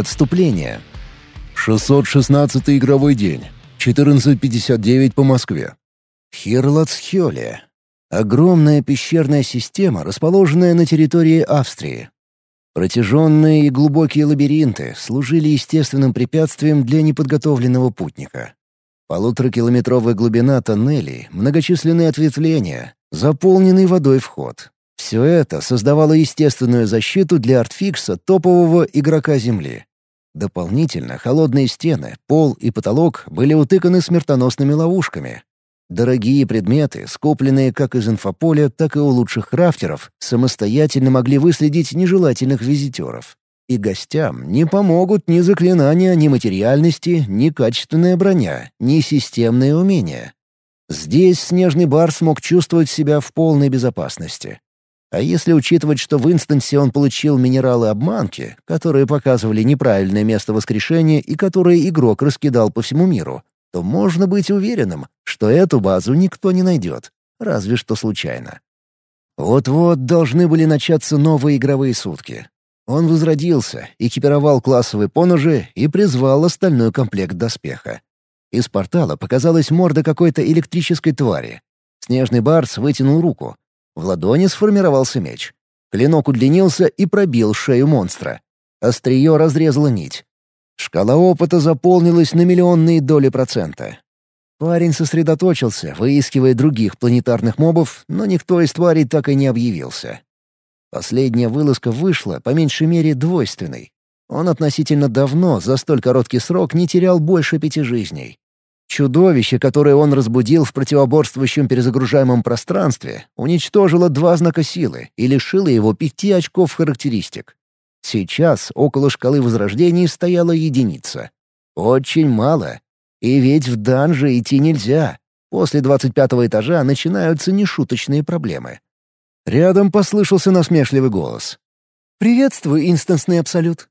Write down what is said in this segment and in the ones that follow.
Отступление. 616 игровой день. 14.59 по Москве. Хирлацхёле. Огромная пещерная система, расположенная на территории Австрии. Протяженные и глубокие лабиринты служили естественным препятствием для неподготовленного путника. Полуторакилометровая глубина тоннелей, многочисленные ответвления, заполненный водой вход. Все это создавало естественную защиту для артфикса топового игрока Земли. Дополнительно холодные стены, пол и потолок были утыканы смертоносными ловушками. Дорогие предметы, скопленные как из инфополя, так и у лучших крафтеров, самостоятельно могли выследить нежелательных визитеров. И гостям не помогут ни заклинания, ни материальности, ни качественная броня, ни системные умения. Здесь снежный бар смог чувствовать себя в полной безопасности. А если учитывать, что в инстансе он получил минералы обманки, которые показывали неправильное место воскрешения и которые игрок раскидал по всему миру, то можно быть уверенным, что эту базу никто не найдет, разве что случайно. Вот-вот должны были начаться новые игровые сутки. Он возродился, экипировал классовые поножи и призвал остальной комплект доспеха. Из портала показалась морда какой-то электрической твари. Снежный барс вытянул руку, в ладони сформировался меч. Клинок удлинился и пробил шею монстра. Острие разрезало нить. Шкала опыта заполнилась на миллионные доли процента. Парень сосредоточился, выискивая других планетарных мобов, но никто из тварей так и не объявился. Последняя вылазка вышла, по меньшей мере, двойственной. Он относительно давно, за столь короткий срок, не терял больше пяти жизней. Чудовище, которое он разбудил в противоборствующем перезагружаемом пространстве, уничтожило два знака силы и лишило его пяти очков характеристик. Сейчас около шкалы возрождений стояла единица. Очень мало. И ведь в данже идти нельзя. После двадцать пятого этажа начинаются нешуточные проблемы. Рядом послышался насмешливый голос. «Приветствую, инстансный абсолют.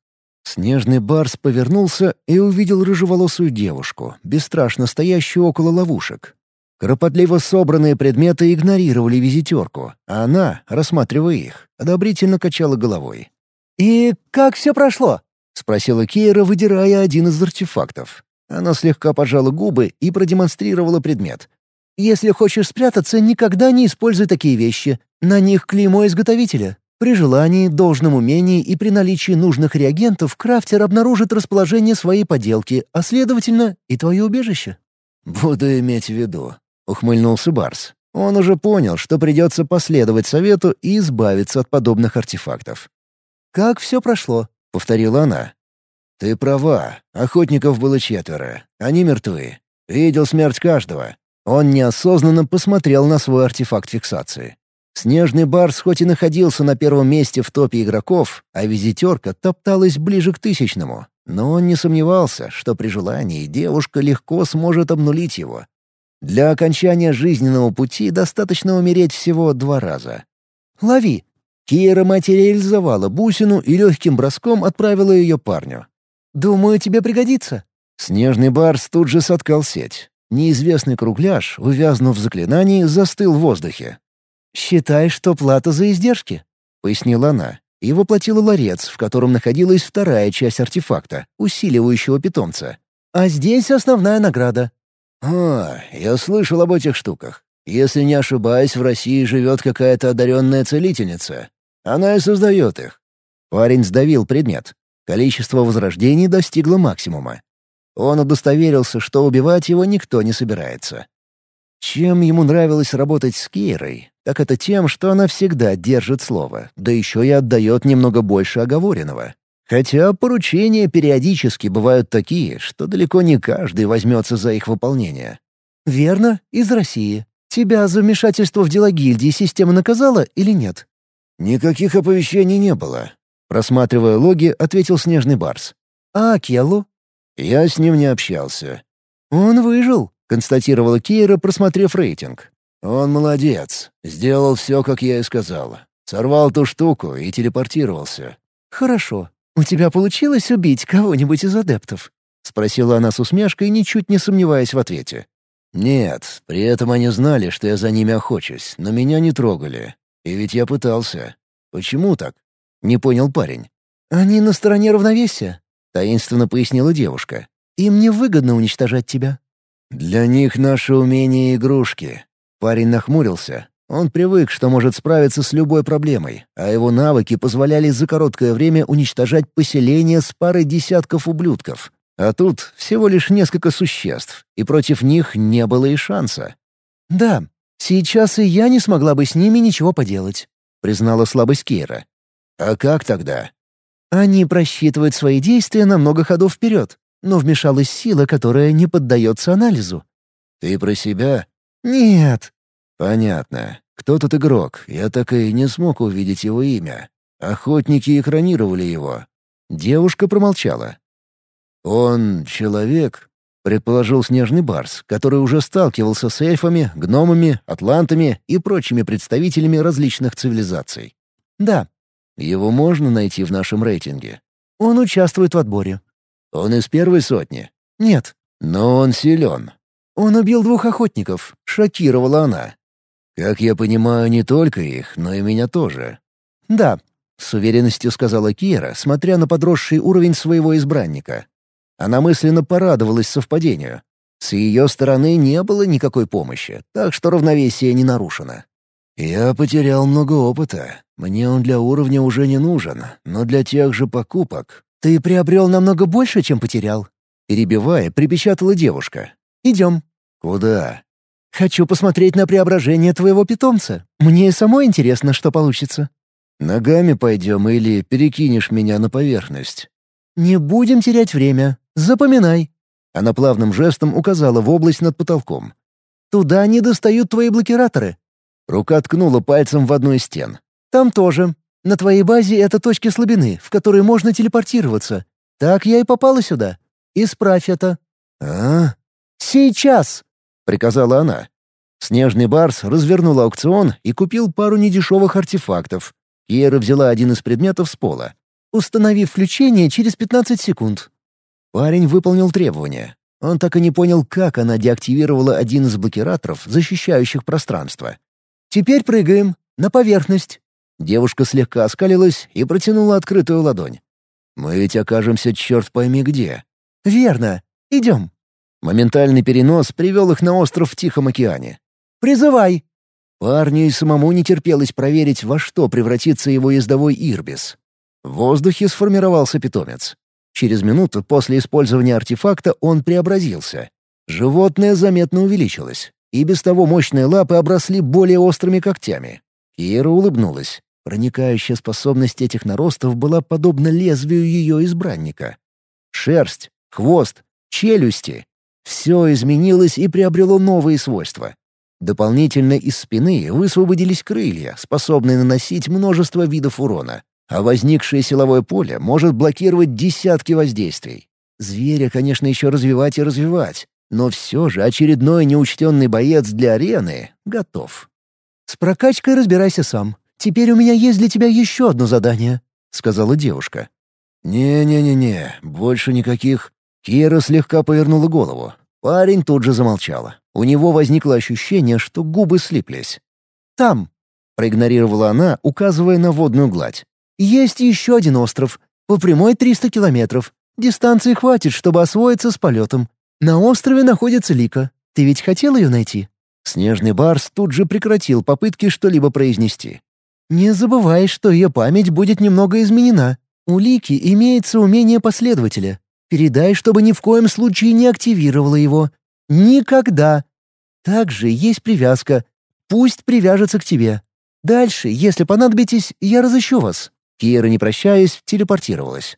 Снежный барс повернулся и увидел рыжеволосую девушку, бесстрашно стоящую около ловушек. Кропотливо собранные предметы игнорировали визитерку, а она, рассматривая их, одобрительно качала головой. «И как все прошло?» — спросила Кейра, выдирая один из артефактов. Она слегка пожала губы и продемонстрировала предмет. «Если хочешь спрятаться, никогда не используй такие вещи. На них клеймо изготовителя. При желании, должном умении и при наличии нужных реагентов крафтер обнаружит расположение своей поделки, а следовательно и твое убежище. «Буду иметь в виду», — ухмыльнулся Барс. Он уже понял, что придется последовать совету и избавиться от подобных артефактов. «Как все прошло?» — повторила она. «Ты права. Охотников было четверо. Они мертвы. Видел смерть каждого. Он неосознанно посмотрел на свой артефакт фиксации. Снежный барс хоть и находился на первом месте в топе игроков, а визитерка топталась ближе к тысячному, но он не сомневался, что при желании девушка легко сможет обнулить его. Для окончания жизненного пути достаточно умереть всего два раза. «Лови!» Кира материализовала бусину и легким броском отправила ее парню. «Думаю, тебе пригодится». Снежный барс тут же соткал сеть. Неизвестный кругляш, увязнув в заклинании, застыл в воздухе. «Считай, что плата за издержки», — пояснила она. И воплотила ларец, в котором находилась вторая часть артефакта, усиливающего питомца. «А здесь основная награда». «А, я слышал об этих штуках. Если не ошибаюсь, в России живет какая-то одаренная целительница. Она и создает их». Парень сдавил предмет. Количество возрождений достигло максимума. Он удостоверился, что убивать его никто не собирается. Чем ему нравилось работать с Кейрой, так это тем, что она всегда держит слово, да еще и отдает немного больше оговоренного. Хотя поручения периодически бывают такие, что далеко не каждый возьмется за их выполнение. «Верно, из России. Тебя за вмешательство в дела гильдии система наказала или нет?» «Никаких оповещений не было», — просматривая логи, ответил Снежный Барс. «А Келлу?» «Я с ним не общался». «Он выжил», — констатировала Кейра, просмотрев рейтинг. «Он молодец. Сделал все, как я и сказала. Сорвал ту штуку и телепортировался». «Хорошо. У тебя получилось убить кого-нибудь из адептов?» — спросила она с усмешкой, ничуть не сомневаясь в ответе. «Нет, при этом они знали, что я за ними охочусь, но меня не трогали. И ведь я пытался. Почему так?» — не понял парень. «Они на стороне равновесия». — таинственно пояснила девушка. «Им невыгодно уничтожать тебя». «Для них наше умение — игрушки». Парень нахмурился. Он привык, что может справиться с любой проблемой, а его навыки позволяли за короткое время уничтожать поселение с парой десятков ублюдков. А тут всего лишь несколько существ, и против них не было и шанса. «Да, сейчас и я не смогла бы с ними ничего поделать», — признала слабость Кейра. «А как тогда?» «Они просчитывают свои действия на много ходов вперед, но вмешалась сила, которая не поддается анализу». «Ты про себя?» «Нет». «Понятно. Кто тут игрок? Я так и не смог увидеть его имя. Охотники экранировали его». Девушка промолчала. «Он человек?» — предположил Снежный Барс, который уже сталкивался с эльфами, гномами, атлантами и прочими представителями различных цивилизаций. «Да». «Его можно найти в нашем рейтинге?» «Он участвует в отборе». «Он из первой сотни?» «Нет». «Но он силен». «Он убил двух охотников», — шокировала она. «Как я понимаю, не только их, но и меня тоже». «Да», — с уверенностью сказала Кира, смотря на подросший уровень своего избранника. Она мысленно порадовалась совпадению. С ее стороны не было никакой помощи, так что равновесие не нарушено. «Я потерял много опыта. Мне он для уровня уже не нужен, но для тех же покупок...» «Ты приобрел намного больше, чем потерял», — перебивая, припечатала девушка. «Идем». «Куда?» «Хочу посмотреть на преображение твоего питомца. Мне и самой интересно, что получится». «Ногами пойдем или перекинешь меня на поверхность?» «Не будем терять время. Запоминай». Она плавным жестом указала в область над потолком. «Туда не достают твои блокираторы». Рука ткнула пальцем в одну из стен. «Там тоже. На твоей базе это точки слабины, в которые можно телепортироваться. Так я и попала сюда. Исправь это». «А?» «Сейчас!» — приказала она. Снежный барс развернул аукцион и купил пару недешевых артефактов. Киера взяла один из предметов с пола. Установи включение через 15 секунд». Парень выполнил требования. Он так и не понял, как она деактивировала один из блокираторов, защищающих пространство. «Теперь прыгаем. На поверхность». Девушка слегка оскалилась и протянула открытую ладонь. «Мы ведь окажемся черт пойми где». «Верно. Идем». Моментальный перенос привел их на остров в Тихом океане. «Призывай!» Парню и самому не терпелось проверить, во что превратится его ездовой Ирбис. В воздухе сформировался питомец. Через минуту после использования артефакта он преобразился. Животное заметно увеличилось, и без того мощные лапы обросли более острыми когтями. Кира улыбнулась. Проникающая способность этих наростов была подобна лезвию ее избранника. Шерсть, хвост, челюсти — все изменилось и приобрело новые свойства. Дополнительно из спины высвободились крылья, способные наносить множество видов урона а возникшее силовое поле может блокировать десятки воздействий. Зверя, конечно, еще развивать и развивать, но все же очередной неучтенный боец для арены готов. «С прокачкой разбирайся сам. Теперь у меня есть для тебя еще одно задание», — сказала девушка. «Не-не-не-не, больше никаких...» Кира слегка повернула голову. Парень тут же замолчал. У него возникло ощущение, что губы слиплись. «Там», — проигнорировала она, указывая на водную гладь. Есть еще один остров. По прямой 300 километров. Дистанции хватит, чтобы освоиться с полетом. На острове находится Лика. Ты ведь хотел ее найти?» Снежный барс тут же прекратил попытки что-либо произнести. «Не забывай, что ее память будет немного изменена. У Лики имеется умение последователя. Передай, чтобы ни в коем случае не активировала его. Никогда. Также есть привязка. Пусть привяжется к тебе. Дальше, если понадобитесь, я разыщу вас. Кира, не прощаясь, телепортировалась.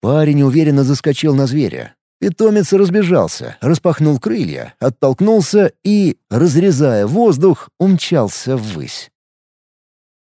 Парень уверенно заскочил на зверя. Питомец разбежался, распахнул крылья, оттолкнулся и, разрезая воздух, умчался ввысь.